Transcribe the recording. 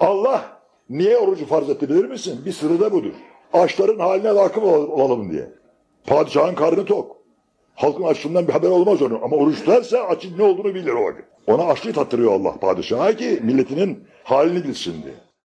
Allah niye orucu farz etti bilir misin? Bir sırrı da budur. Açların haline vakıf olalım diye. Padişahın karnı tok. Halkın açlığından bir haber olmaz onun. Ama oruç tutarsa açın ne olduğunu bilir o vakit. Ona açlığı tattırıyor Allah padişaha ki milletinin halini bilsin diye.